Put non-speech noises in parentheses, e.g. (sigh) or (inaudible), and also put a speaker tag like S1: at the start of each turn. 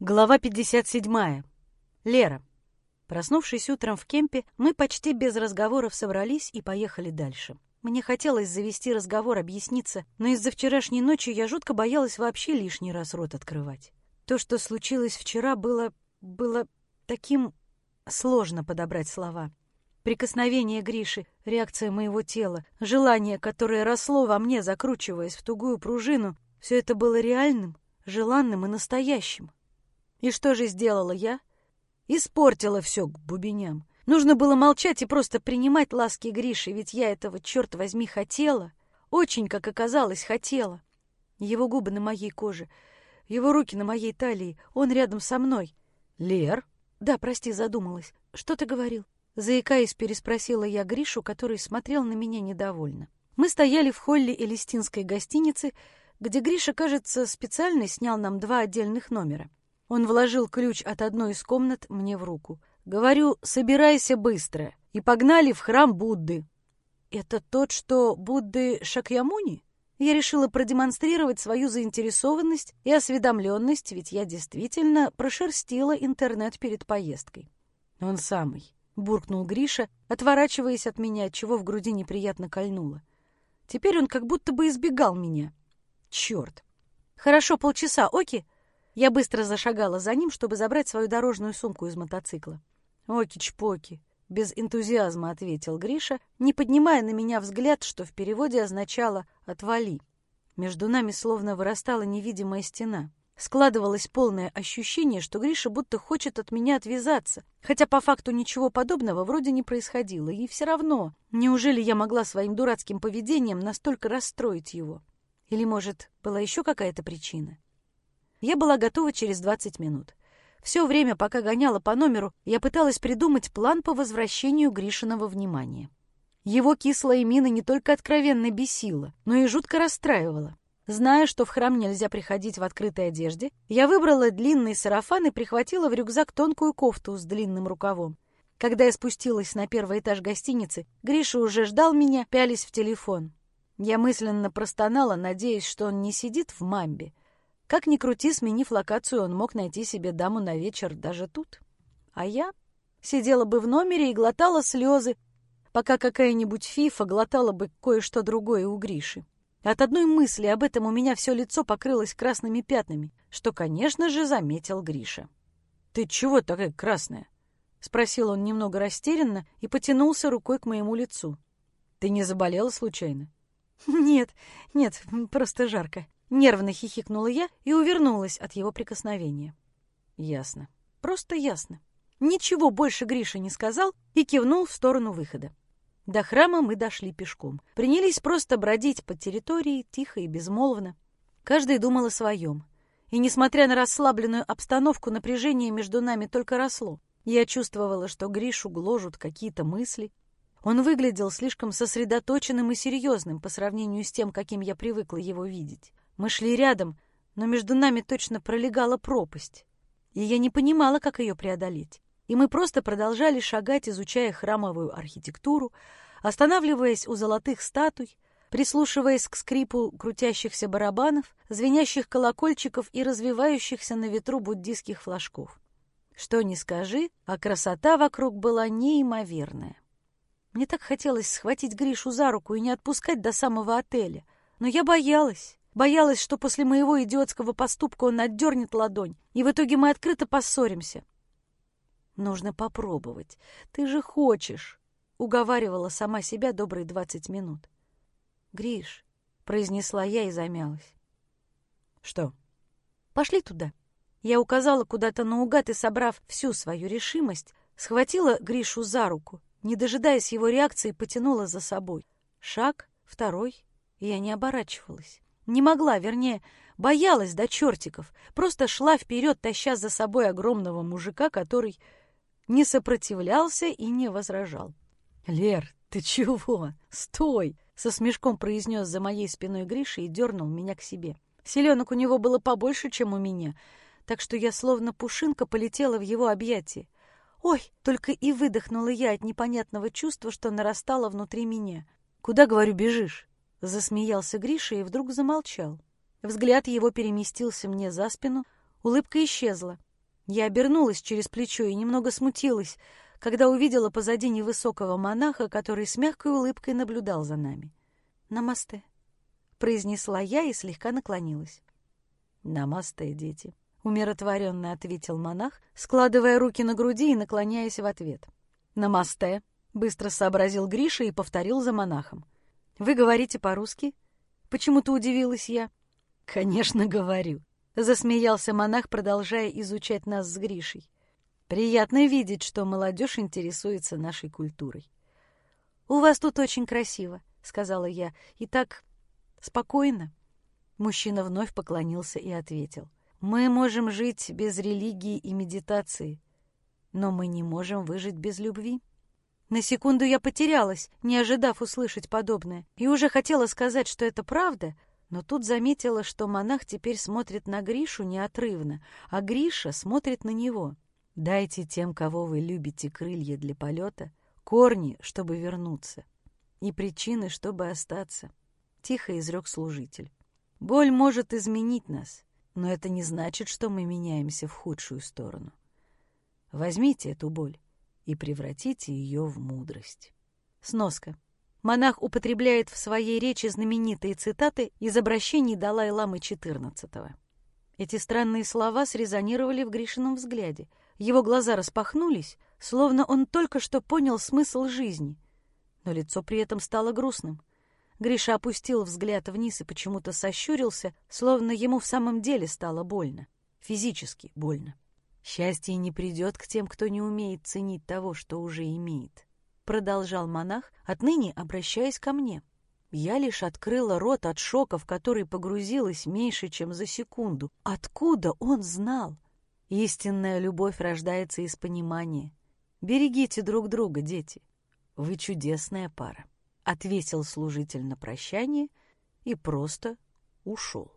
S1: Глава 57. Лера. Проснувшись утром в кемпе, мы почти без разговоров собрались и поехали дальше. Мне хотелось завести разговор, объясниться, но из-за вчерашней ночи я жутко боялась вообще лишний раз рот открывать. То, что случилось вчера, было... было таким... сложно подобрать слова. Прикосновение Гриши, реакция моего тела, желание, которое росло во мне, закручиваясь в тугую пружину, все это было реальным, желанным и настоящим. И что же сделала я? Испортила все к бубеням. Нужно было молчать и просто принимать ласки Гриши, ведь я этого, черт возьми, хотела. Очень, как оказалось, хотела. Его губы на моей коже, его руки на моей талии, он рядом со мной. «Лер?» «Да, прости, задумалась. Что ты говорил?» Заикаясь, переспросила я Гришу, который смотрел на меня недовольно. Мы стояли в холле элистинской гостиницы, где Гриша, кажется, специально снял нам два отдельных номера. Он вложил ключ от одной из комнат мне в руку. «Говорю, собирайся быстро, и погнали в храм Будды». «Это тот, что Будды Шакьямуни?» Я решила продемонстрировать свою заинтересованность и осведомленность, ведь я действительно прошерстила интернет перед поездкой. «Он самый», — буркнул Гриша, отворачиваясь от меня, чего в груди неприятно кольнуло. Теперь он как будто бы избегал меня. Черт! «Хорошо, полчаса, Оки?» Я быстро зашагала за ним, чтобы забрать свою дорожную сумку из мотоцикла. «Оки-чпоки», — без энтузиазма ответил Гриша, не поднимая на меня взгляд, что в переводе означало «отвали». Между нами словно вырастала невидимая стена. Складывалось полное ощущение, что Гриша будто хочет от меня отвязаться, хотя по факту ничего подобного вроде не происходило, и все равно, неужели я могла своим дурацким поведением настолько расстроить его? Или, может, была еще какая-то причина? Я была готова через 20 минут. Все время, пока гоняла по номеру, я пыталась придумать план по возвращению Гришиного внимания. Его кислая мина не только откровенно бесила, но и жутко расстраивала. Зная, что в храм нельзя приходить в открытой одежде, я выбрала длинный сарафан и прихватила в рюкзак тонкую кофту с длинным рукавом. Когда я спустилась на первый этаж гостиницы, Гриша уже ждал меня, пялись в телефон. Я мысленно простонала, надеясь, что он не сидит в мамбе, как ни крути, сменив локацию, он мог найти себе даму на вечер даже тут. А я сидела бы в номере и глотала слезы, пока какая-нибудь фифа глотала бы кое-что другое у Гриши. От одной мысли об этом у меня все лицо покрылось красными пятнами, что, конечно же, заметил Гриша. «Ты чего такая красная?» — спросил он немного растерянно и потянулся рукой к моему лицу. «Ты не заболела случайно?» (laughs) «Нет, нет, просто жарко», Нервно хихикнула я и увернулась от его прикосновения. Ясно. Просто ясно. Ничего больше Гриша не сказал и кивнул в сторону выхода. До храма мы дошли пешком. Принялись просто бродить по территории, тихо и безмолвно. Каждый думал о своем. И, несмотря на расслабленную обстановку, напряжение между нами только росло. Я чувствовала, что Гришу гложут какие-то мысли. Он выглядел слишком сосредоточенным и серьезным по сравнению с тем, каким я привыкла его видеть. Мы шли рядом, но между нами точно пролегала пропасть, и я не понимала, как ее преодолеть. И мы просто продолжали шагать, изучая храмовую архитектуру, останавливаясь у золотых статуй, прислушиваясь к скрипу крутящихся барабанов, звенящих колокольчиков и развивающихся на ветру буддийских флажков. Что ни скажи, а красота вокруг была неимоверная. Мне так хотелось схватить Гришу за руку и не отпускать до самого отеля, но я боялась. Боялась, что после моего идиотского поступка он отдернет ладонь, и в итоге мы открыто поссоримся. «Нужно попробовать. Ты же хочешь!» — уговаривала сама себя добрые двадцать минут. «Гриш», — произнесла я и замялась. «Что?» «Пошли туда». Я указала куда-то наугад и, собрав всю свою решимость, схватила Гришу за руку, не дожидаясь его реакции, потянула за собой. Шаг, второй, и я не оборачивалась. Не могла, вернее, боялась до чертиков, просто шла вперед, таща за собой огромного мужика, который не сопротивлялся и не возражал. «Лер, ты чего? Стой!» — со смешком произнес за моей спиной Гриша и дернул меня к себе. Селенок у него было побольше, чем у меня, так что я словно пушинка полетела в его объятия. «Ой!» — только и выдохнула я от непонятного чувства, что нарастало внутри меня. «Куда, говорю, бежишь?» Засмеялся Гриша и вдруг замолчал. Взгляд его переместился мне за спину, улыбка исчезла. Я обернулась через плечо и немного смутилась, когда увидела позади невысокого монаха, который с мягкой улыбкой наблюдал за нами. «Намасте», — произнесла я и слегка наклонилась. «Намасте, дети», — умиротворенно ответил монах, складывая руки на груди и наклоняясь в ответ. «Намасте», — быстро сообразил Гриша и повторил за монахом. «Вы говорите по-русски?» Почему-то удивилась я. «Конечно, говорю», — засмеялся монах, продолжая изучать нас с Гришей. «Приятно видеть, что молодежь интересуется нашей культурой». «У вас тут очень красиво», — сказала я, — «и так спокойно». Мужчина вновь поклонился и ответил. «Мы можем жить без религии и медитации, но мы не можем выжить без любви». На секунду я потерялась, не ожидав услышать подобное, и уже хотела сказать, что это правда, но тут заметила, что монах теперь смотрит на Гришу неотрывно, а Гриша смотрит на него. «Дайте тем, кого вы любите, крылья для полета, корни, чтобы вернуться, и причины, чтобы остаться», — тихо изрек служитель. «Боль может изменить нас, но это не значит, что мы меняемся в худшую сторону. Возьмите эту боль и превратите ее в мудрость. Сноска. Монах употребляет в своей речи знаменитые цитаты из обращений Далай-ламы XIV. Эти странные слова срезонировали в Гришином взгляде. Его глаза распахнулись, словно он только что понял смысл жизни. Но лицо при этом стало грустным. Гриша опустил взгляд вниз и почему-то сощурился, словно ему в самом деле стало больно. Физически больно. Счастье не придет к тем, кто не умеет ценить того, что уже имеет. Продолжал монах, отныне обращаясь ко мне. Я лишь открыла рот от шока, в который погрузилась меньше, чем за секунду. Откуда он знал? Истинная любовь рождается из понимания. Берегите друг друга, дети. Вы чудесная пара. Ответил служитель на прощание и просто ушел.